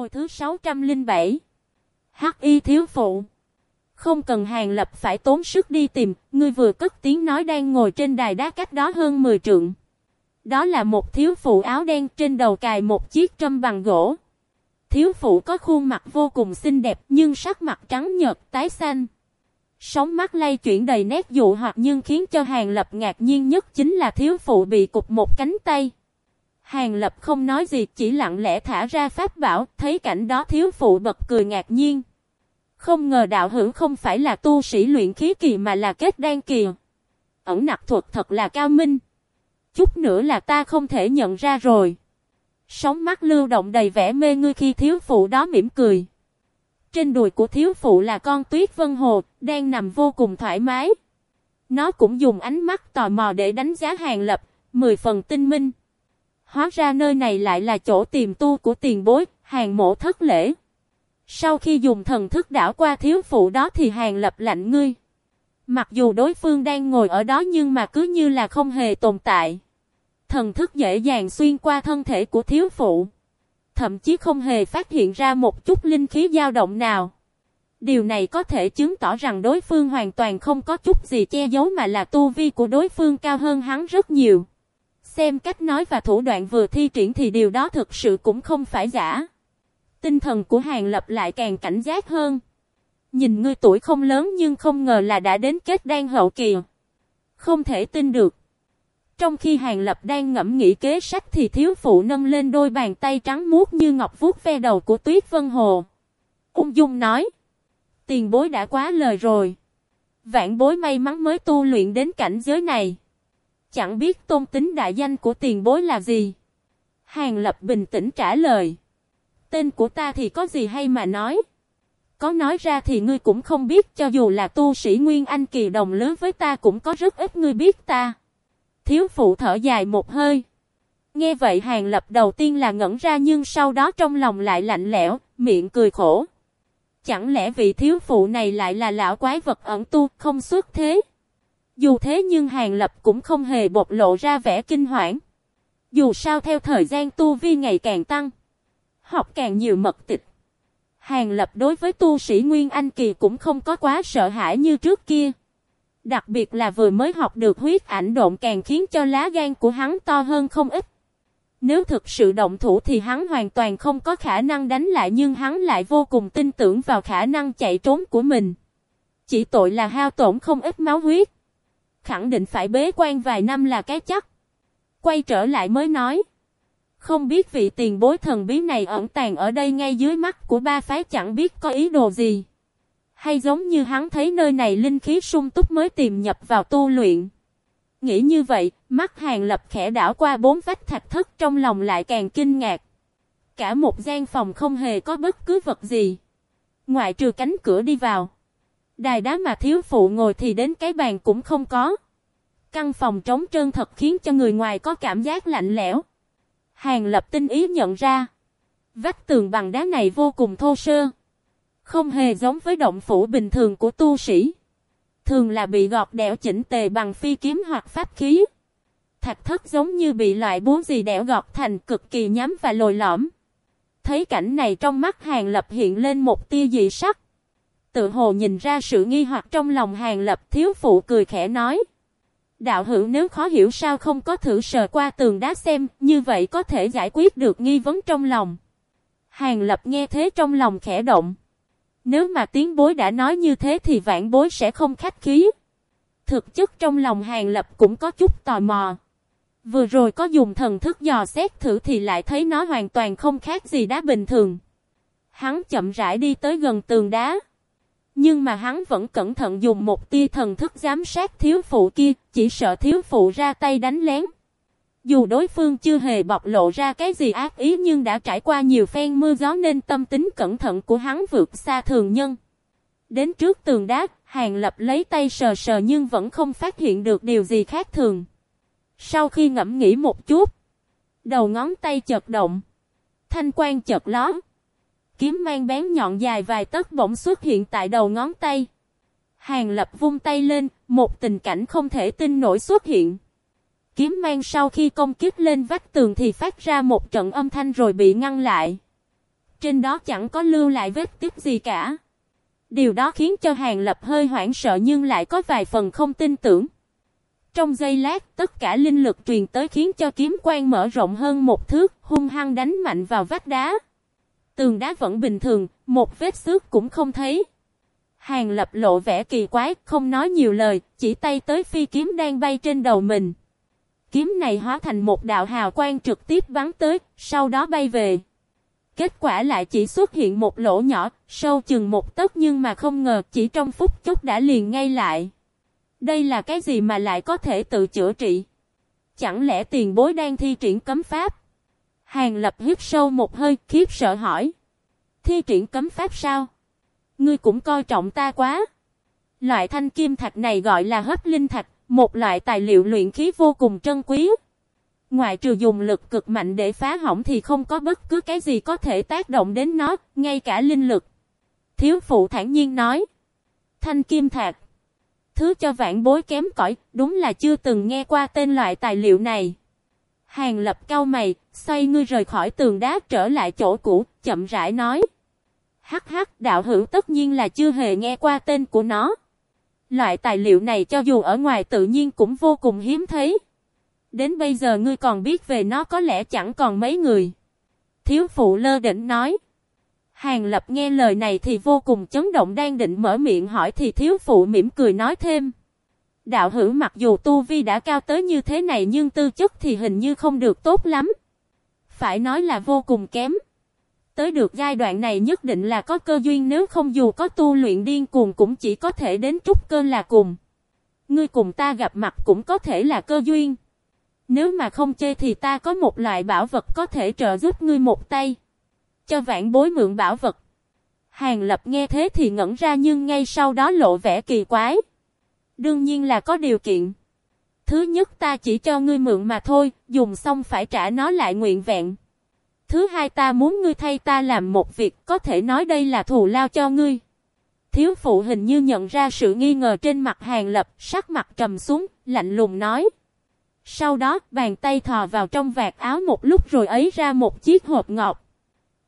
Hồi thứ 607 Hắc y thiếu phụ Không cần hàng lập phải tốn sức đi tìm, ngươi vừa cất tiếng nói đang ngồi trên đài đá cách đó hơn 10 trượng. Đó là một thiếu phụ áo đen trên đầu cài một chiếc trâm bằng gỗ. Thiếu phụ có khuôn mặt vô cùng xinh đẹp nhưng sắc mặt trắng nhợt tái xanh. Sóng mắt lay chuyển đầy nét dụ hoặc nhưng khiến cho Hàng Lập ngạc nhiên nhất chính là thiếu phụ bị cục một cánh tay. Hàng Lập không nói gì chỉ lặng lẽ thả ra pháp bảo, thấy cảnh đó thiếu phụ bật cười ngạc nhiên. Không ngờ đạo hữu không phải là tu sĩ luyện khí kỳ mà là kết đan kỳ. Ẩn nặc thuật thật là cao minh. Chút nữa là ta không thể nhận ra rồi. Sóng mắt lưu động đầy vẻ mê ngươi khi thiếu phụ đó mỉm cười. Trên đùi của thiếu phụ là con tuyết vân hồ, đang nằm vô cùng thoải mái. Nó cũng dùng ánh mắt tò mò để đánh giá hàng lập, mười phần tinh minh. Hóa ra nơi này lại là chỗ tìm tu của tiền bối, hàng mộ thất lễ. Sau khi dùng thần thức đảo qua thiếu phụ đó thì hàng lập lạnh ngươi. Mặc dù đối phương đang ngồi ở đó nhưng mà cứ như là không hề tồn tại. Thần thức dễ dàng xuyên qua thân thể của thiếu phụ. Thậm chí không hề phát hiện ra một chút linh khí dao động nào. Điều này có thể chứng tỏ rằng đối phương hoàn toàn không có chút gì che giấu mà là tu vi của đối phương cao hơn hắn rất nhiều. Xem cách nói và thủ đoạn vừa thi triển thì điều đó thực sự cũng không phải giả. Tinh thần của Hàng Lập lại càng cảnh giác hơn. Nhìn ngươi tuổi không lớn nhưng không ngờ là đã đến kết đan hậu kỳ. Không thể tin được. Trong khi Hàng Lập đang ngẫm nghĩ kế sách thì thiếu phụ nâng lên đôi bàn tay trắng muốt như ngọc vuốt ve đầu của Tuyết Vân Hồ. Ung dung nói. Tiền bối đã quá lời rồi. Vạn bối may mắn mới tu luyện đến cảnh giới này. Chẳng biết tôn tính đại danh của tiền bối là gì. Hàng Lập bình tĩnh trả lời. Tên của ta thì có gì hay mà nói. Có nói ra thì ngươi cũng không biết cho dù là tu sĩ Nguyên Anh kỳ đồng lớn với ta cũng có rất ít ngươi biết ta. Thiếu phụ thở dài một hơi. Nghe vậy hàng lập đầu tiên là ngẩn ra nhưng sau đó trong lòng lại lạnh lẽo, miệng cười khổ. Chẳng lẽ vị thiếu phụ này lại là lão quái vật ẩn tu, không xuất thế? Dù thế nhưng hàng lập cũng không hề bộc lộ ra vẻ kinh hoảng. Dù sao theo thời gian tu vi ngày càng tăng, học càng nhiều mật tịch. Hàng lập đối với tu sĩ Nguyên Anh Kỳ cũng không có quá sợ hãi như trước kia. Đặc biệt là vừa mới học được huyết ảnh độn càng khiến cho lá gan của hắn to hơn không ít. Nếu thực sự động thủ thì hắn hoàn toàn không có khả năng đánh lại nhưng hắn lại vô cùng tin tưởng vào khả năng chạy trốn của mình. Chỉ tội là hao tổn không ít máu huyết. Khẳng định phải bế quan vài năm là cái chắc. Quay trở lại mới nói. Không biết vị tiền bối thần bí này ẩn tàng ở đây ngay dưới mắt của ba phái chẳng biết có ý đồ gì. Hay giống như hắn thấy nơi này linh khí sung túc mới tìm nhập vào tu luyện. Nghĩ như vậy, mắt hàng lập khẽ đảo qua bốn vách thạch thất trong lòng lại càng kinh ngạc. Cả một gian phòng không hề có bất cứ vật gì. Ngoại trừ cánh cửa đi vào. Đài đá mà thiếu phụ ngồi thì đến cái bàn cũng không có. Căn phòng trống trơn thật khiến cho người ngoài có cảm giác lạnh lẽo. Hàng lập tinh ý nhận ra. Vách tường bằng đá này vô cùng thô sơ. Không hề giống với động phủ bình thường của tu sĩ. Thường là bị gọt đẽo chỉnh tề bằng phi kiếm hoặc pháp khí. Thạch thất giống như bị loại búa gì đẽo gọt thành cực kỳ nhắm và lồi lõm. Thấy cảnh này trong mắt Hàng Lập hiện lên một tia dị sắc. Tự hồ nhìn ra sự nghi hoặc trong lòng Hàng Lập thiếu phụ cười khẽ nói. Đạo hữu nếu khó hiểu sao không có thử sờ qua tường đá xem, như vậy có thể giải quyết được nghi vấn trong lòng. Hàng Lập nghe thế trong lòng khẽ động. Nếu mà tiếng bối đã nói như thế thì vạn bối sẽ không khách khí. Thực chất trong lòng hàng lập cũng có chút tò mò. Vừa rồi có dùng thần thức dò xét thử thì lại thấy nó hoàn toàn không khác gì đá bình thường. Hắn chậm rãi đi tới gần tường đá. Nhưng mà hắn vẫn cẩn thận dùng một tia thần thức giám sát thiếu phụ kia, chỉ sợ thiếu phụ ra tay đánh lén. Dù đối phương chưa hề bộc lộ ra cái gì ác ý nhưng đã trải qua nhiều phen mưa gió nên tâm tính cẩn thận của hắn vượt xa thường nhân. Đến trước tường đá, Hàng Lập lấy tay sờ sờ nhưng vẫn không phát hiện được điều gì khác thường. Sau khi ngẫm nghĩ một chút, đầu ngón tay chợt động, thanh quan chợt lóe Kiếm mang bén nhọn dài vài tấc bỗng xuất hiện tại đầu ngón tay. Hàng Lập vung tay lên, một tình cảnh không thể tin nổi xuất hiện kiếm mang sau khi công kích lên vách tường thì phát ra một trận âm thanh rồi bị ngăn lại. Trên đó chẳng có lưu lại vết tích gì cả. Điều đó khiến cho Hàng Lập hơi hoảng sợ nhưng lại có vài phần không tin tưởng. Trong giây lát, tất cả linh lực truyền tới khiến cho kiếm quang mở rộng hơn một thước, hung hăng đánh mạnh vào vách đá. Tường đá vẫn bình thường, một vết xước cũng không thấy. Hàng lập lộ vẻ kỳ quái, không nói nhiều lời, chỉ tay tới phi kiếm đang bay trên đầu mình. Kiếm này hóa thành một đạo hào quang trực tiếp bắn tới, sau đó bay về. Kết quả lại chỉ xuất hiện một lỗ nhỏ, sâu chừng một tấc nhưng mà không ngờ chỉ trong phút chốc đã liền ngay lại. Đây là cái gì mà lại có thể tự chữa trị? Chẳng lẽ tiền bối đang thi triển cấm pháp? Hàng lập hít sâu một hơi khiếp sợ hỏi. Thi triển cấm pháp sao? Ngươi cũng coi trọng ta quá. Loại thanh kim thạch này gọi là hấp linh thạch, một loại tài liệu luyện khí vô cùng trân quý. Ngoài trừ dùng lực cực mạnh để phá hỏng thì không có bất cứ cái gì có thể tác động đến nó, ngay cả linh lực. Thiếu phụ thản nhiên nói. Thanh kim thạch. Thứ cho vạn bối kém cỏi, đúng là chưa từng nghe qua tên loại tài liệu này. Hàng lập cao mày, xoay ngươi rời khỏi tường đá trở lại chỗ cũ, chậm rãi nói. Hắc hắc, đạo hữu tất nhiên là chưa hề nghe qua tên của nó. Loại tài liệu này cho dù ở ngoài tự nhiên cũng vô cùng hiếm thấy. Đến bây giờ ngươi còn biết về nó có lẽ chẳng còn mấy người. Thiếu phụ lơ đỉnh nói. Hàng lập nghe lời này thì vô cùng chấn động đang định mở miệng hỏi thì thiếu phụ mỉm cười nói thêm. Đạo hữu mặc dù tu vi đã cao tới như thế này nhưng tư chất thì hình như không được tốt lắm. Phải nói là vô cùng kém. Tới được giai đoạn này nhất định là có cơ duyên, nếu không dù có tu luyện điên cuồng cũng chỉ có thể đến trúc cơ là cùng. Ngươi cùng ta gặp mặt cũng có thể là cơ duyên. Nếu mà không chơi thì ta có một loại bảo vật có thể trợ giúp ngươi một tay. Cho vạn bối mượn bảo vật. Hàng lập nghe thế thì ngẩn ra nhưng ngay sau đó lộ vẻ kỳ quái. Đương nhiên là có điều kiện. Thứ nhất ta chỉ cho ngươi mượn mà thôi, dùng xong phải trả nó lại nguyện vẹn. Thứ hai ta muốn ngươi thay ta làm một việc, có thể nói đây là thù lao cho ngươi. Thiếu phụ hình như nhận ra sự nghi ngờ trên mặt hàng lập, sắc mặt trầm xuống, lạnh lùng nói. Sau đó, bàn tay thò vào trong vạt áo một lúc rồi ấy ra một chiếc hộp ngọc.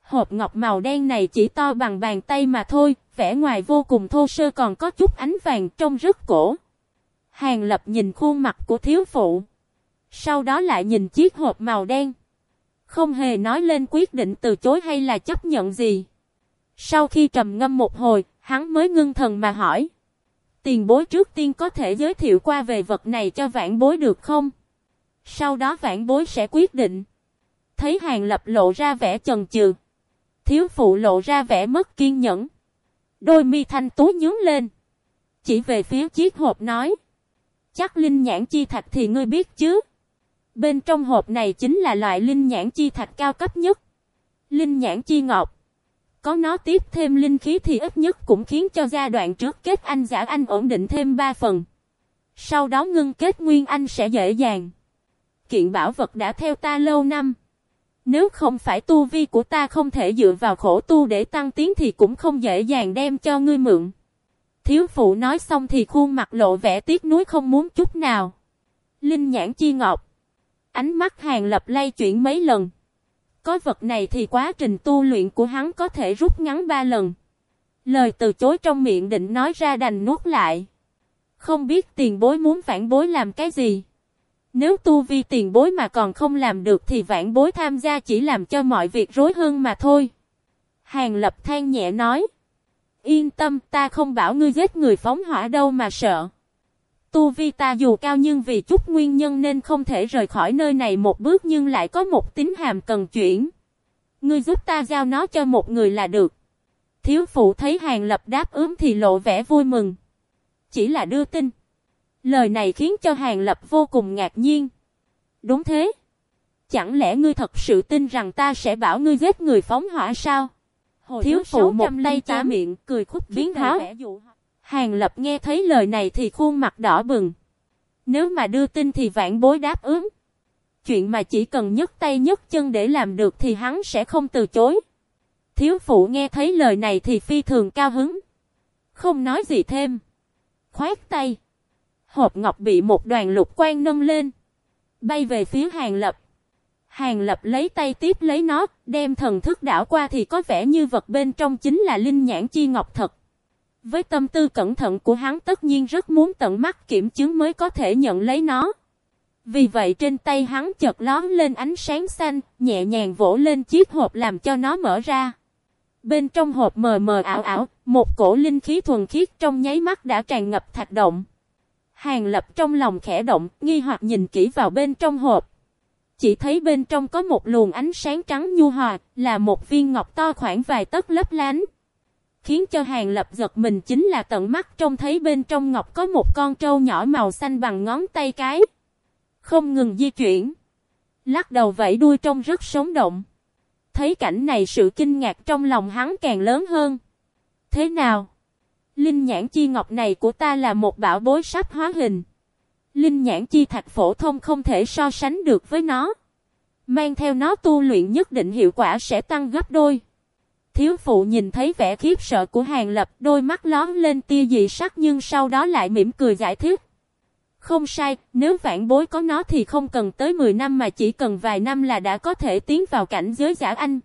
Hộp ngọc màu đen này chỉ to bằng bàn tay mà thôi, vẻ ngoài vô cùng thô sơ còn có chút ánh vàng trông rất cổ. Hàng lập nhìn khuôn mặt của thiếu phụ. Sau đó lại nhìn chiếc hộp màu đen. Không hề nói lên quyết định từ chối hay là chấp nhận gì. Sau khi trầm ngâm một hồi, hắn mới ngưng thần mà hỏi. Tiền bối trước tiên có thể giới thiệu qua về vật này cho vãn bối được không? Sau đó vãn bối sẽ quyết định. Thấy hàng lập lộ ra vẻ chần chừ. Thiếu phụ lộ ra vẻ mất kiên nhẫn. Đôi mi thanh tú nhướng lên. Chỉ về phía chiếc hộp nói. Chắc linh nhãn chi thạch thì ngươi biết chứ. Bên trong hộp này chính là loại linh nhãn chi thạch cao cấp nhất. Linh nhãn chi ngọc. Có nó tiếp thêm linh khí thì ít nhất cũng khiến cho giai đoạn trước kết anh giả anh ổn định thêm 3 phần. Sau đó ngưng kết nguyên anh sẽ dễ dàng. Kiện bảo vật đã theo ta lâu năm. Nếu không phải tu vi của ta không thể dựa vào khổ tu để tăng tiến thì cũng không dễ dàng đem cho ngươi mượn. Thiếu phụ nói xong thì khuôn mặt lộ vẻ tiếc nuối không muốn chút nào. Linh nhãn chi ngọc. Ánh mắt hàng lập lay chuyển mấy lần. Có vật này thì quá trình tu luyện của hắn có thể rút ngắn ba lần. Lời từ chối trong miệng định nói ra đành nuốt lại. Không biết tiền bối muốn phản bối làm cái gì. Nếu tu vi tiền bối mà còn không làm được thì vãn bối tham gia chỉ làm cho mọi việc rối hơn mà thôi. Hàng lập than nhẹ nói. Yên tâm, ta không bảo ngươi giết người phóng hỏa đâu mà sợ. Tu vi ta dù cao nhưng vì chút nguyên nhân nên không thể rời khỏi nơi này một bước nhưng lại có một tính hàm cần chuyển. Ngươi giúp ta giao nó cho một người là được. Thiếu phụ thấy hàng lập đáp ứng thì lộ vẻ vui mừng. Chỉ là đưa tin. Lời này khiến cho hàng lập vô cùng ngạc nhiên. Đúng thế. Chẳng lẽ ngươi thật sự tin rằng ta sẽ bảo ngươi giết người phóng hỏa sao? Hồi Thiếu phụ một tay cha miệng, cười khúc biến tháo. Hàng lập nghe thấy lời này thì khuôn mặt đỏ bừng. Nếu mà đưa tin thì vạn bối đáp ứng. Chuyện mà chỉ cần nhấc tay nhấc chân để làm được thì hắn sẽ không từ chối. Thiếu phụ nghe thấy lời này thì phi thường cao hứng. Không nói gì thêm. Khoát tay. Hộp ngọc bị một đoàn lục quan nâng lên. Bay về phía hàng lập. Hàng lập lấy tay tiếp lấy nó, đem thần thức đảo qua thì có vẻ như vật bên trong chính là linh nhãn chi ngọc thật. Với tâm tư cẩn thận của hắn tất nhiên rất muốn tận mắt kiểm chứng mới có thể nhận lấy nó. Vì vậy trên tay hắn chợt lón lên ánh sáng xanh, nhẹ nhàng vỗ lên chiếc hộp làm cho nó mở ra. Bên trong hộp mờ mờ ảo ảo, một cổ linh khí thuần khiết trong nháy mắt đã tràn ngập thạch động. Hàng lập trong lòng khẽ động, nghi hoặc nhìn kỹ vào bên trong hộp. Chỉ thấy bên trong có một luồng ánh sáng trắng nhu hòa, là một viên ngọc to khoảng vài tấc lấp lánh. Khiến cho hàng lập giật mình chính là tận mắt trông thấy bên trong ngọc có một con trâu nhỏ màu xanh bằng ngón tay cái. Không ngừng di chuyển. Lắc đầu vẫy đuôi trông rất sống động. Thấy cảnh này sự kinh ngạc trong lòng hắn càng lớn hơn. Thế nào? Linh nhãn chi ngọc này của ta là một bảo bối sắp hóa hình. Linh nhãn chi thạch phổ thông không thể so sánh được với nó. Mang theo nó tu luyện nhất định hiệu quả sẽ tăng gấp đôi. Thiếu phụ nhìn thấy vẻ khiếp sợ của hàng lập đôi mắt lón lên tia dị sắc nhưng sau đó lại mỉm cười giải thích. Không sai, nếu vạn bối có nó thì không cần tới 10 năm mà chỉ cần vài năm là đã có thể tiến vào cảnh giới giả anh.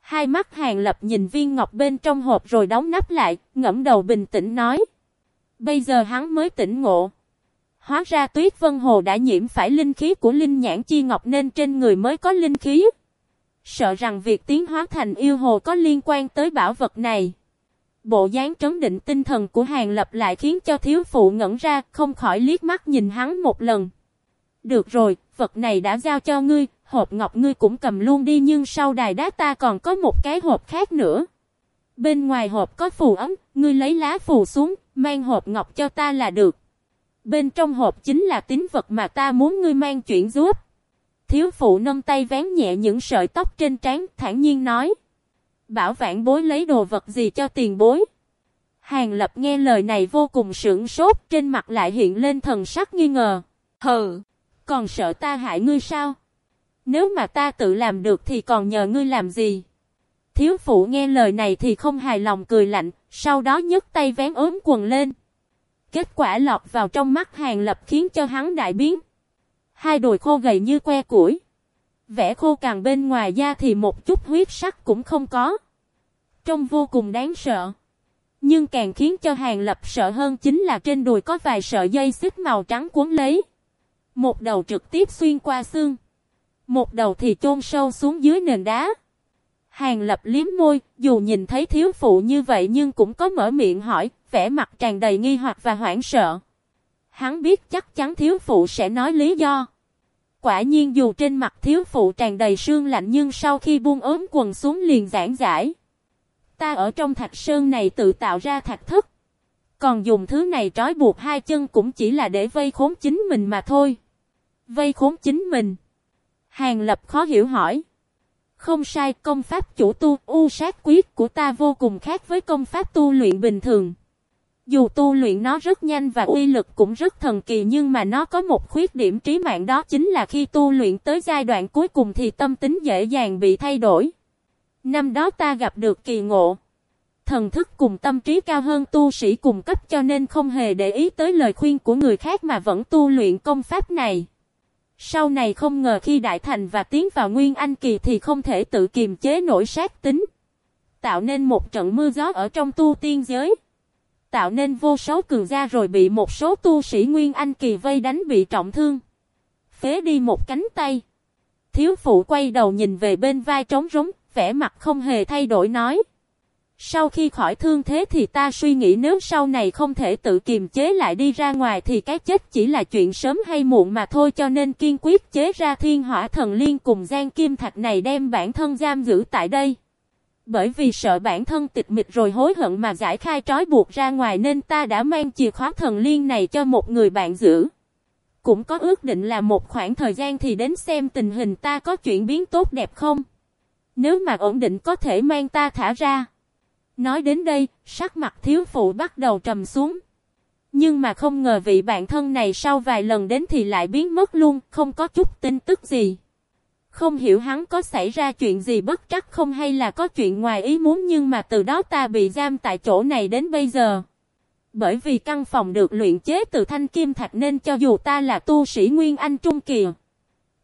Hai mắt hàng lập nhìn viên ngọc bên trong hộp rồi đóng nắp lại, ngẫm đầu bình tĩnh nói. Bây giờ hắn mới tỉnh ngộ. Hóa ra tuyết vân hồ đã nhiễm phải linh khí của linh nhãn chi ngọc nên trên người mới có linh khí. Sợ rằng việc tiến hóa thành yêu hồ có liên quan tới bảo vật này. Bộ dáng trấn định tinh thần của hàng lập lại khiến cho thiếu phụ ngẩn ra không khỏi liếc mắt nhìn hắn một lần. Được rồi, vật này đã giao cho ngươi, hộp ngọc ngươi cũng cầm luôn đi nhưng sau đài đá ta còn có một cái hộp khác nữa. Bên ngoài hộp có phù ấm, ngươi lấy lá phù xuống, mang hộp ngọc cho ta là được. Bên trong hộp chính là tín vật mà ta muốn ngươi mang chuyển giúp. Thiếu phụ nâng tay vén nhẹ những sợi tóc trên trán, thản nhiên nói. Bảo vãn bối lấy đồ vật gì cho tiền bối. Hàng lập nghe lời này vô cùng sưởng sốt, trên mặt lại hiện lên thần sắc nghi ngờ. Hừ, còn sợ ta hại ngươi sao? Nếu mà ta tự làm được thì còn nhờ ngươi làm gì? Thiếu phụ nghe lời này thì không hài lòng cười lạnh, sau đó nhấc tay vén ốm quần lên. Kết quả lọt vào trong mắt hàng lập khiến cho hắn đại biến. Hai đùi khô gầy như que củi. Vẽ khô càng bên ngoài da thì một chút huyết sắc cũng không có. Trông vô cùng đáng sợ. Nhưng càng khiến cho hàng lập sợ hơn chính là trên đùi có vài sợi dây xích màu trắng cuốn lấy. Một đầu trực tiếp xuyên qua xương. Một đầu thì chôn sâu xuống dưới nền đá. Hàng lập liếm môi, dù nhìn thấy thiếu phụ như vậy nhưng cũng có mở miệng hỏi, vẻ mặt tràn đầy nghi hoặc và hoảng sợ. Hắn biết chắc chắn thiếu phụ sẽ nói lý do. Quả nhiên dù trên mặt thiếu phụ tràn đầy sương lạnh nhưng sau khi buông ốm quần xuống liền giãn giải. Ta ở trong thạch sơn này tự tạo ra thạch thức. Còn dùng thứ này trói buộc hai chân cũng chỉ là để vây khốn chính mình mà thôi. Vây khốn chính mình. Hàng lập khó hiểu hỏi. Không sai, công pháp chủ tu, u sát quyết của ta vô cùng khác với công pháp tu luyện bình thường. Dù tu luyện nó rất nhanh và uy lực cũng rất thần kỳ nhưng mà nó có một khuyết điểm trí mạng đó chính là khi tu luyện tới giai đoạn cuối cùng thì tâm tính dễ dàng bị thay đổi. Năm đó ta gặp được kỳ ngộ. Thần thức cùng tâm trí cao hơn tu sĩ cùng cấp cho nên không hề để ý tới lời khuyên của người khác mà vẫn tu luyện công pháp này. Sau này không ngờ khi đại thành và tiến vào nguyên anh kỳ thì không thể tự kiềm chế nổi sát tính. Tạo nên một trận mưa gió ở trong tu tiên giới tạo nên vô số cường gia rồi bị một số tu sĩ Nguyên Anh kỳ vây đánh bị trọng thương. Phế đi một cánh tay. Thiếu phụ quay đầu nhìn về bên vai trống rống, vẻ mặt không hề thay đổi nói. Sau khi khỏi thương thế thì ta suy nghĩ nếu sau này không thể tự kiềm chế lại đi ra ngoài thì cái chết chỉ là chuyện sớm hay muộn mà thôi cho nên kiên quyết chế ra thiên hỏa thần liên cùng gian kim thạch này đem bản thân giam giữ tại đây. Bởi vì sợ bản thân tịch mịch rồi hối hận mà giải khai trói buộc ra ngoài nên ta đã mang chìa khóa thần liên này cho một người bạn giữ. Cũng có ước định là một khoảng thời gian thì đến xem tình hình ta có chuyển biến tốt đẹp không. Nếu mà ổn định có thể mang ta thả ra. Nói đến đây, sắc mặt thiếu phụ bắt đầu trầm xuống. Nhưng mà không ngờ vị bạn thân này sau vài lần đến thì lại biến mất luôn, không có chút tin tức gì. Không hiểu hắn có xảy ra chuyện gì bất trắc không hay là có chuyện ngoài ý muốn nhưng mà từ đó ta bị giam tại chỗ này đến bây giờ. Bởi vì căn phòng được luyện chế từ thanh kim thạch nên cho dù ta là tu sĩ Nguyên Anh Trung Kỳ,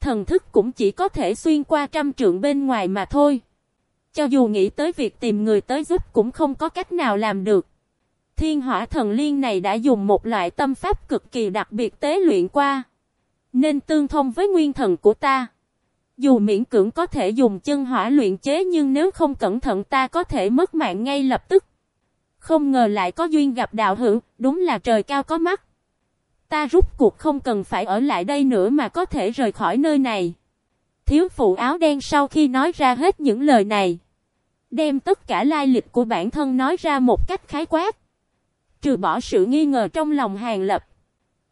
thần thức cũng chỉ có thể xuyên qua trăm trượng bên ngoài mà thôi. Cho dù nghĩ tới việc tìm người tới giúp cũng không có cách nào làm được. Thiên hỏa thần liên này đã dùng một loại tâm pháp cực kỳ đặc biệt tế luyện qua. Nên tương thông với nguyên thần của ta. Dù miễn cưỡng có thể dùng chân hỏa luyện chế nhưng nếu không cẩn thận ta có thể mất mạng ngay lập tức. Không ngờ lại có duyên gặp đạo hữu, đúng là trời cao có mắt. Ta rút cuộc không cần phải ở lại đây nữa mà có thể rời khỏi nơi này. Thiếu phụ áo đen sau khi nói ra hết những lời này. Đem tất cả lai lịch của bản thân nói ra một cách khái quát. Trừ bỏ sự nghi ngờ trong lòng Hàng Lập.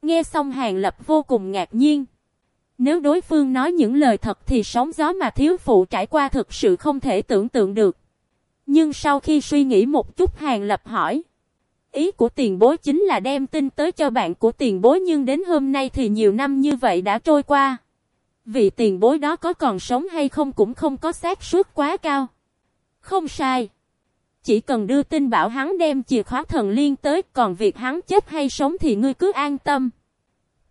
Nghe xong Hàng Lập vô cùng ngạc nhiên. Nếu đối phương nói những lời thật thì sóng gió mà thiếu phụ trải qua thực sự không thể tưởng tượng được. Nhưng sau khi suy nghĩ một chút Hàng Lập hỏi. Ý của tiền bối chính là đem tin tới cho bạn của tiền bối nhưng đến hôm nay thì nhiều năm như vậy đã trôi qua. Vì tiền bối đó có còn sống hay không cũng không có xác suất quá cao. Không sai. Chỉ cần đưa tin bảo hắn đem chìa khóa thần liên tới còn việc hắn chết hay sống thì ngươi cứ an tâm.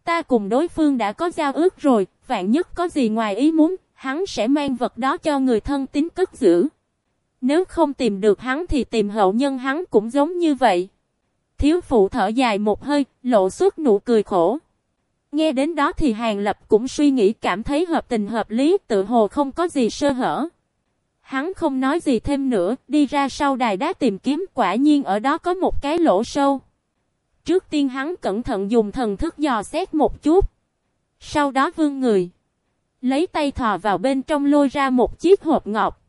Ta cùng đối phương đã có giao ước rồi, vạn nhất có gì ngoài ý muốn, hắn sẽ mang vật đó cho người thân tín cất giữ. Nếu không tìm được hắn thì tìm hậu nhân hắn cũng giống như vậy. Thiếu phụ thở dài một hơi, lộ suốt nụ cười khổ. Nghe đến đó thì Hàng Lập cũng suy nghĩ cảm thấy hợp tình hợp lý tự hồ không có gì sơ hở. Hắn không nói gì thêm nữa, đi ra sau đài đá tìm kiếm quả nhiên ở đó có một cái lỗ sâu. Trước tiên hắn cẩn thận dùng thần thức dò xét một chút. Sau đó vương người. Lấy tay thò vào bên trong lôi ra một chiếc hộp ngọc.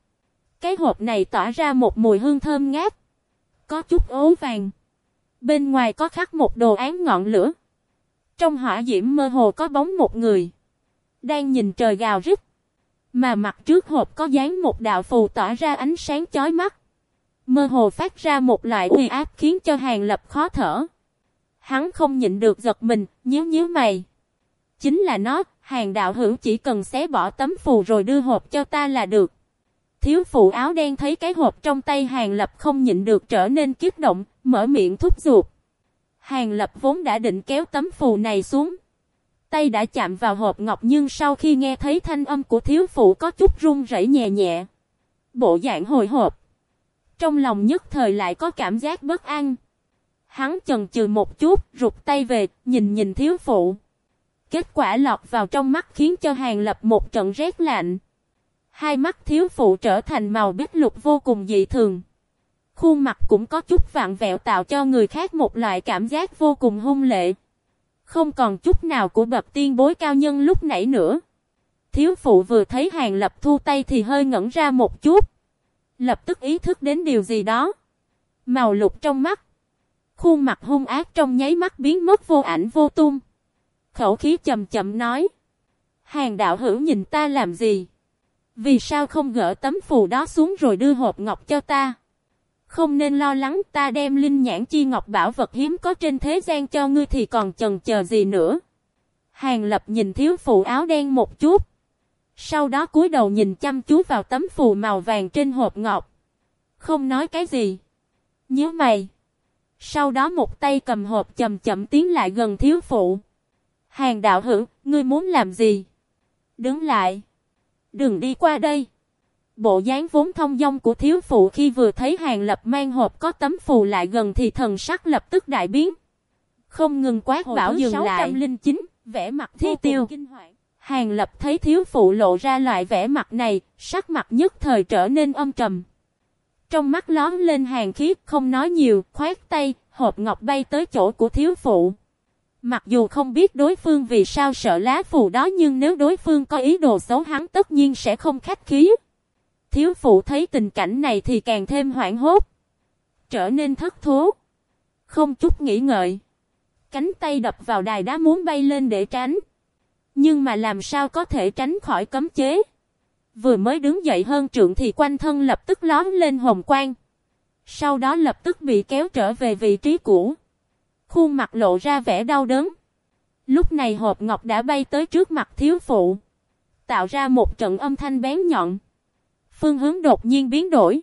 Cái hộp này tỏa ra một mùi hương thơm ngát. Có chút ố vàng. Bên ngoài có khắc một đồ án ngọn lửa. Trong hỏa diễm mơ hồ có bóng một người. Đang nhìn trời gào rít. Mà mặt trước hộp có dán một đạo phù tỏa ra ánh sáng chói mắt. Mơ hồ phát ra một loại uy áp khiến cho hàng lập khó thở. Hắn không nhịn được giật mình, nhíu nhíu mày. Chính là nó, hàng đạo hữu chỉ cần xé bỏ tấm phù rồi đưa hộp cho ta là được. Thiếu phụ áo đen thấy cái hộp trong tay hàng lập không nhịn được trở nên kiếp động, mở miệng thúc giục. Hàng lập vốn đã định kéo tấm phù này xuống. Tay đã chạm vào hộp ngọc nhưng sau khi nghe thấy thanh âm của thiếu phụ có chút run rẩy nhẹ nhẹ. Bộ dạng hồi hộp. Trong lòng nhất thời lại có cảm giác bất an. Hắn chần chừ một chút, rụt tay về, nhìn nhìn thiếu phụ. Kết quả lọt vào trong mắt khiến cho hàng lập một trận rét lạnh. Hai mắt thiếu phụ trở thành màu bích lục vô cùng dị thường. Khuôn mặt cũng có chút vạn vẹo tạo cho người khác một loại cảm giác vô cùng hung lệ. Không còn chút nào của bậc tiên bối cao nhân lúc nãy nữa. Thiếu phụ vừa thấy hàng lập thu tay thì hơi ngẩn ra một chút. Lập tức ý thức đến điều gì đó. Màu lục trong mắt. Khuôn mặt hung ác trong nháy mắt biến mất vô ảnh vô tung. Khẩu khí chậm chậm nói. Hàng đạo hữu nhìn ta làm gì? Vì sao không gỡ tấm phù đó xuống rồi đưa hộp ngọc cho ta? Không nên lo lắng ta đem linh nhãn chi ngọc bảo vật hiếm có trên thế gian cho ngươi thì còn chần chờ gì nữa. Hàng lập nhìn thiếu phụ áo đen một chút. Sau đó cúi đầu nhìn chăm chú vào tấm phù màu vàng trên hộp ngọc. Không nói cái gì. Nhớ mày. Sau đó một tay cầm hộp chậm chậm tiến lại gần thiếu phụ. Hàng đạo hữu, ngươi muốn làm gì? Đứng lại. Đừng đi qua đây. Bộ dáng vốn thông dong của thiếu phụ khi vừa thấy hàng lập mang hộp có tấm phù lại gần thì thần sắc lập tức đại biến. Không ngừng quát Hồ bảo dừng 609, lại. Vẽ mặt thi tiêu. Hàng lập thấy thiếu phụ lộ ra loại vẻ mặt này, sắc mặt nhất thời trở nên âm trầm. Trong mắt lón lên hàng khí không nói nhiều, khoát tay, hộp ngọc bay tới chỗ của thiếu phụ. Mặc dù không biết đối phương vì sao sợ lá phù đó nhưng nếu đối phương có ý đồ xấu hắn tất nhiên sẽ không khách khí. Thiếu phụ thấy tình cảnh này thì càng thêm hoảng hốt. Trở nên thất thố. Không chút nghĩ ngợi. Cánh tay đập vào đài đá muốn bay lên để tránh. Nhưng mà làm sao có thể tránh khỏi cấm chế. Vừa mới đứng dậy hơn trượng thì quanh thân lập tức lóm lên hồng quang. Sau đó lập tức bị kéo trở về vị trí cũ. Khuôn mặt lộ ra vẻ đau đớn. Lúc này hộp ngọc đã bay tới trước mặt thiếu phụ. Tạo ra một trận âm thanh bén nhọn. Phương hướng đột nhiên biến đổi.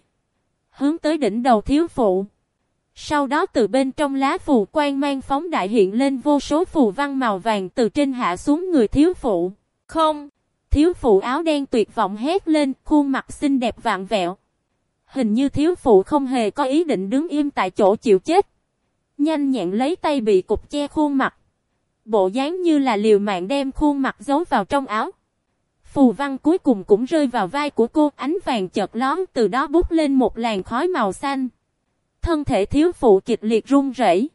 Hướng tới đỉnh đầu thiếu phụ. Sau đó từ bên trong lá phù quan mang phóng đại hiện lên vô số phù văn màu vàng từ trên hạ xuống người thiếu phụ. Không! Thiếu phụ áo đen tuyệt vọng hét lên, khuôn mặt xinh đẹp vạn vẹo. Hình như thiếu phụ không hề có ý định đứng im tại chỗ chịu chết. Nhanh nhẹn lấy tay bị cục che khuôn mặt. Bộ dáng như là liều mạng đem khuôn mặt giấu vào trong áo. Phù văn cuối cùng cũng rơi vào vai của cô, ánh vàng chợt lón từ đó bút lên một làn khói màu xanh. Thân thể thiếu phụ kịch liệt run rẩy.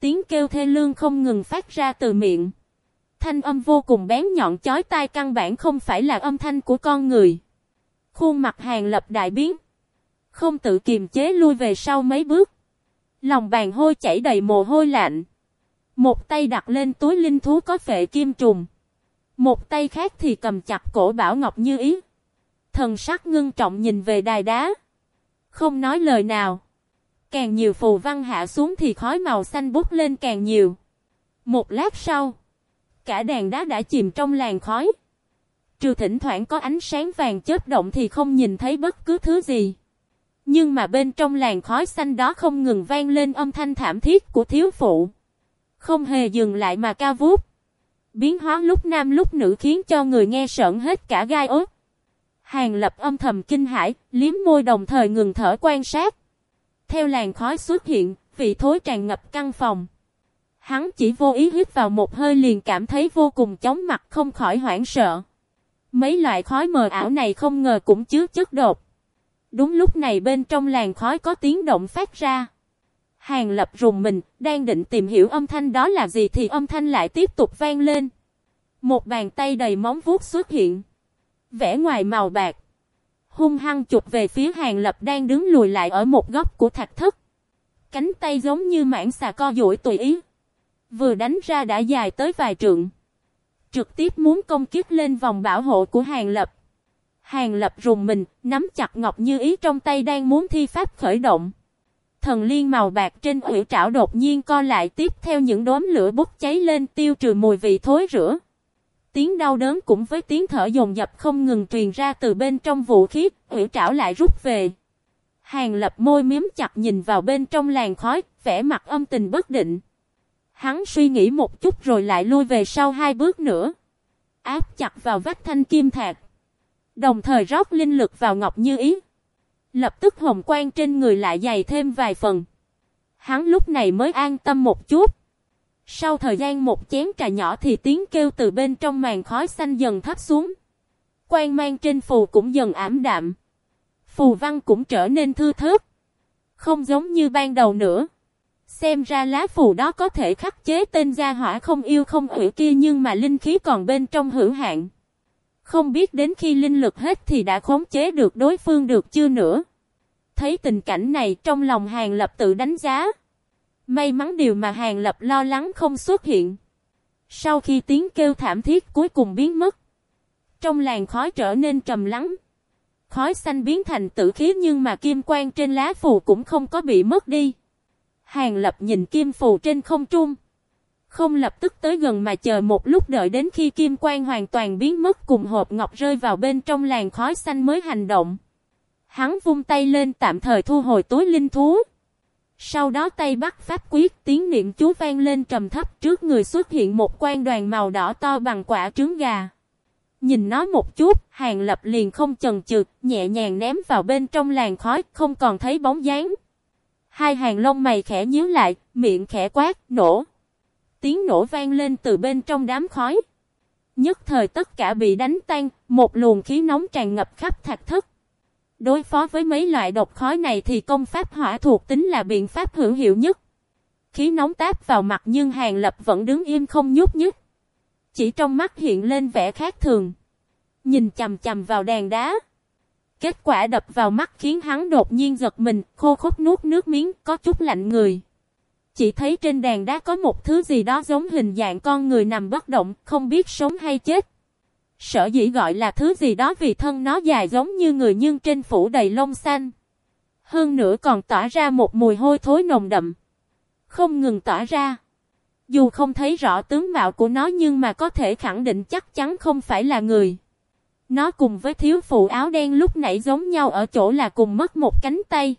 Tiếng kêu thê lương không ngừng phát ra từ miệng. Thanh âm vô cùng bén nhọn chói tai căn bản không phải là âm thanh của con người. Khuôn mặt hàng lập đại biến. Không tự kiềm chế lui về sau mấy bước. Lòng bàn hôi chảy đầy mồ hôi lạnh. Một tay đặt lên túi linh thú có phệ kim trùng. Một tay khác thì cầm chặt cổ Bảo Ngọc Như ý. Thần sắc ngưng trọng nhìn về đài đá. Không nói lời nào. Càng nhiều phù văn hạ xuống thì khói màu xanh bút lên càng nhiều. Một lát sau, cả đàn đá đã chìm trong làn khói. Trừ thỉnh thoảng có ánh sáng vàng chớp động thì không nhìn thấy bất cứ thứ gì. Nhưng mà bên trong làn khói xanh đó không ngừng vang lên âm thanh thảm thiết của thiếu phụ. Không hề dừng lại mà cao vút. Biến hóa lúc nam lúc nữ khiến cho người nghe sợn hết cả gai ốt. Hàng lập âm thầm kinh hãi, liếm môi đồng thời ngừng thở quan sát. Theo làn khói xuất hiện, vị thối tràn ngập căn phòng. Hắn chỉ vô ý hít vào một hơi liền cảm thấy vô cùng chóng mặt không khỏi hoảng sợ. Mấy loại khói mờ ảo này không ngờ cũng chứa chất độc. Đúng lúc này bên trong làn khói có tiếng động phát ra. Hàng lập rùng mình, đang định tìm hiểu âm thanh đó là gì thì âm thanh lại tiếp tục vang lên. Một bàn tay đầy móng vuốt xuất hiện. Vẽ ngoài màu bạc. Hung hăng chụp về phía hàng lập đang đứng lùi lại ở một góc của thạch thất. Cánh tay giống như mảng xà co duỗi tùy ý. Vừa đánh ra đã dài tới vài trượng. Trực tiếp muốn công kích lên vòng bảo hộ của hàng lập. Hàng lập rùng mình, nắm chặt ngọc như ý trong tay đang muốn thi pháp khởi động. Thần liên màu bạc trên ủy trảo đột nhiên co lại tiếp theo những đốm lửa bốc cháy lên tiêu trừ mùi vị thối rữa. Tiếng đau đớn cũng với tiếng thở dồn dập không ngừng truyền ra từ bên trong vũ khí, ủy trảo lại rút về. Hàng lập môi miếm chặt nhìn vào bên trong làn khói, vẻ mặt âm tình bất định. Hắn suy nghĩ một chút rồi lại lui về sau hai bước nữa. Áp chặt vào vách thanh kim thạc. Đồng thời rót linh lực vào Ngọc Như Ý. Lập tức hồng quang trên người lại dày thêm vài phần. Hắn lúc này mới an tâm một chút. Sau thời gian một chén trà nhỏ thì tiếng kêu từ bên trong màn khói xanh dần thấp xuống. Quang mang trên phù cũng dần ảm đạm. Phù văn cũng trở nên thư thớt. Không giống như ban đầu nữa. Xem ra lá phù đó có thể khắc chế tên gia hỏa không yêu không hủy kia nhưng mà linh khí còn bên trong hữu hạn. Không biết đến khi linh lực hết thì đã khống chế được đối phương được chưa nữa. Thấy tình cảnh này trong lòng hàng lập tự đánh giá. May mắn điều mà hàng lập lo lắng không xuất hiện. Sau khi tiếng kêu thảm thiết cuối cùng biến mất. Trong làn khói trở nên trầm lắng. Khói xanh biến thành tử khí nhưng mà kim quang trên lá phù cũng không có bị mất đi. Hàng lập nhìn kim phù trên không trung. Không lập tức tới gần mà chờ một lúc đợi đến khi kim quang hoàn toàn biến mất cùng hộp ngọc rơi vào bên trong làn khói xanh mới hành động. Hắn vung tay lên tạm thời thu hồi túi linh thú. Sau đó tay bắt pháp quyết tiếng niệm chú vang lên trầm thấp trước người xuất hiện một quan đoàn màu đỏ to bằng quả trứng gà. Nhìn nó một chút, hàng lập liền không chần chừ, nhẹ nhàng ném vào bên trong làn khói, không còn thấy bóng dáng. Hai hàng lông mày khẽ nhíu lại, miệng khẽ quát, nổ. Tiếng nổ vang lên từ bên trong đám khói. Nhất thời tất cả bị đánh tan, một luồng khí nóng tràn ngập khắp thạch thất. Đối phó với mấy loại độc khói này thì công pháp hỏa thuộc tính là biện pháp hữu hiệu nhất. Khí nóng táp vào mặt nhưng Hàng Lập vẫn đứng im không nhúc nhích. Chỉ trong mắt hiện lên vẻ khác thường. Nhìn chầm chầm vào đàn đá. Kết quả đập vào mắt khiến hắn đột nhiên giật mình, khô khốc nuốt nước miếng, có chút lạnh người. Chỉ thấy trên đàn đá có một thứ gì đó giống hình dạng con người nằm bất động, không biết sống hay chết. Sở dĩ gọi là thứ gì đó vì thân nó dài giống như người nhưng trên phủ đầy lông xanh. Hơn nữa còn tỏa ra một mùi hôi thối nồng đậm. Không ngừng tỏa ra. Dù không thấy rõ tướng mạo của nó nhưng mà có thể khẳng định chắc chắn không phải là người. Nó cùng với thiếu phụ áo đen lúc nãy giống nhau ở chỗ là cùng mất một cánh tay.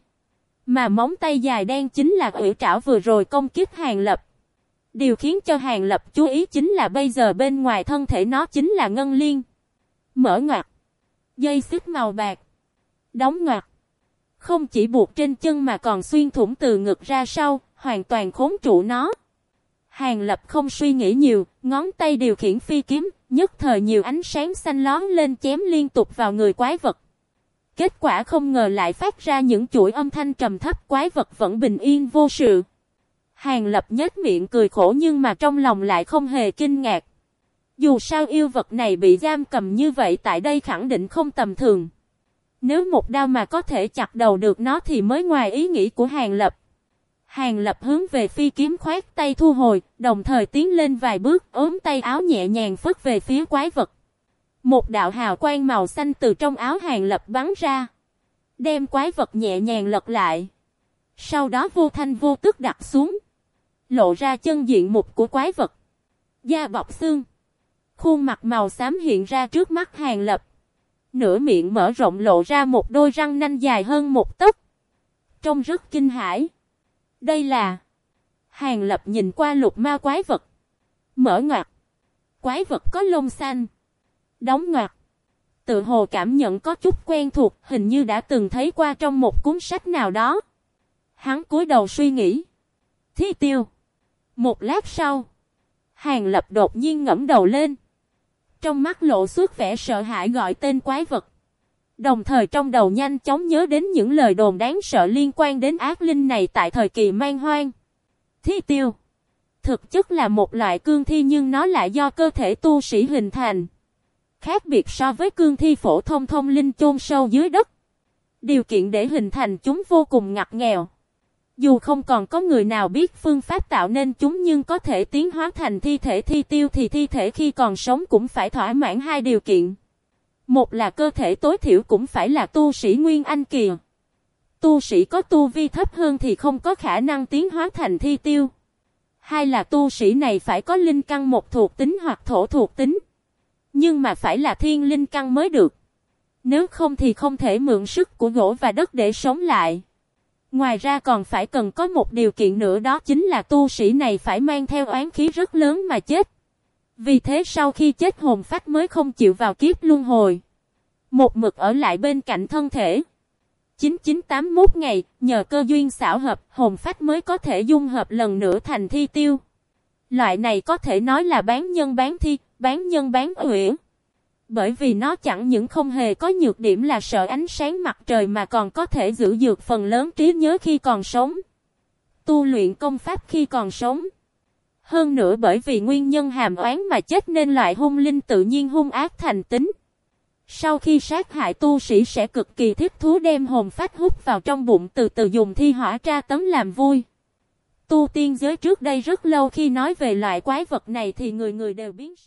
Mà móng tay dài đen chính là ủy trảo vừa rồi công kích hàng lập. Điều khiến cho hàng lập chú ý chính là bây giờ bên ngoài thân thể nó chính là ngân liên. Mở ngoặt. Dây xích màu bạc. Đóng ngoặt. Không chỉ buộc trên chân mà còn xuyên thủng từ ngực ra sau, hoàn toàn khốn trụ nó. Hàng lập không suy nghĩ nhiều, ngón tay điều khiển phi kiếm, nhất thời nhiều ánh sáng xanh lón lên chém liên tục vào người quái vật. Kết quả không ngờ lại phát ra những chuỗi âm thanh trầm thấp quái vật vẫn bình yên vô sự. Hàng lập nhếch miệng cười khổ nhưng mà trong lòng lại không hề kinh ngạc. Dù sao yêu vật này bị giam cầm như vậy tại đây khẳng định không tầm thường. Nếu một đao mà có thể chặt đầu được nó thì mới ngoài ý nghĩ của Hàng Lập. Hàng Lập hướng về phi kiếm khoát tay thu hồi, đồng thời tiến lên vài bước ốm tay áo nhẹ nhàng phất về phía quái vật. Một đạo hào quang màu xanh từ trong áo Hàng Lập bắn ra. Đem quái vật nhẹ nhàng lật lại. Sau đó vô thanh vô tức đặt xuống. Lộ ra chân diện mục của quái vật. Da bọc xương. Khuôn mặt màu xám hiện ra trước mắt Hàng Lập. Nửa miệng mở rộng lộ ra một đôi răng nanh dài hơn một tấc. Trông rất kinh hãi. Đây là... Hàng lập nhìn qua lục ma quái vật. Mở ngoặt. Quái vật có lông xanh. Đóng ngoặt. Tự hồ cảm nhận có chút quen thuộc, hình như đã từng thấy qua trong một cuốn sách nào đó. Hắn cúi đầu suy nghĩ. Thi tiêu. Một lát sau. Hàng lập đột nhiên ngẫm đầu lên. Trong mắt lộ suốt vẻ sợ hãi gọi tên quái vật. Đồng thời trong đầu nhanh chóng nhớ đến những lời đồn đáng sợ liên quan đến ác linh này tại thời kỳ man hoang. Thi tiêu. Thực chất là một loại cương thi nhưng nó lại do cơ thể tu sĩ hình thành. Khác biệt so với cương thi phổ thông thông linh chôn sâu dưới đất. Điều kiện để hình thành chúng vô cùng ngặt nghèo. Dù không còn có người nào biết phương pháp tạo nên chúng nhưng có thể tiến hóa thành thi thể thi tiêu thì thi thể khi còn sống cũng phải thỏa mãn hai điều kiện. Một là cơ thể tối thiểu cũng phải là tu sĩ Nguyên Anh kìa. Tu sĩ có tu vi thấp hơn thì không có khả năng tiến hóa thành thi tiêu. Hai là tu sĩ này phải có linh căn một thuộc tính hoặc thổ thuộc tính. Nhưng mà phải là thiên linh căn mới được. Nếu không thì không thể mượn sức của gỗ và đất để sống lại. Ngoài ra còn phải cần có một điều kiện nữa đó chính là tu sĩ này phải mang theo oán khí rất lớn mà chết. Vì thế sau khi chết hồn phách mới không chịu vào kiếp luân hồi. Một mực ở lại bên cạnh thân thể. 9981 ngày, nhờ cơ duyên xảo hợp, hồn phách mới có thể dung hợp lần nữa thành thi tiêu. Loại này có thể nói là bán nhân bán thi, bán nhân bán uyển. Bởi vì nó chẳng những không hề có nhược điểm là sợ ánh sáng mặt trời mà còn có thể giữ dược phần lớn trí nhớ khi còn sống. Tu luyện công pháp khi còn sống. Hơn nữa bởi vì nguyên nhân hàm oán mà chết nên loại hung linh tự nhiên hung ác thành tính. Sau khi sát hại tu sĩ sẽ cực kỳ thiết thú đem hồn phách hút vào trong bụng từ từ dùng thi hỏa tra tấn làm vui. Tu tiên giới trước đây rất lâu khi nói về loại quái vật này thì người người đều biến sắc.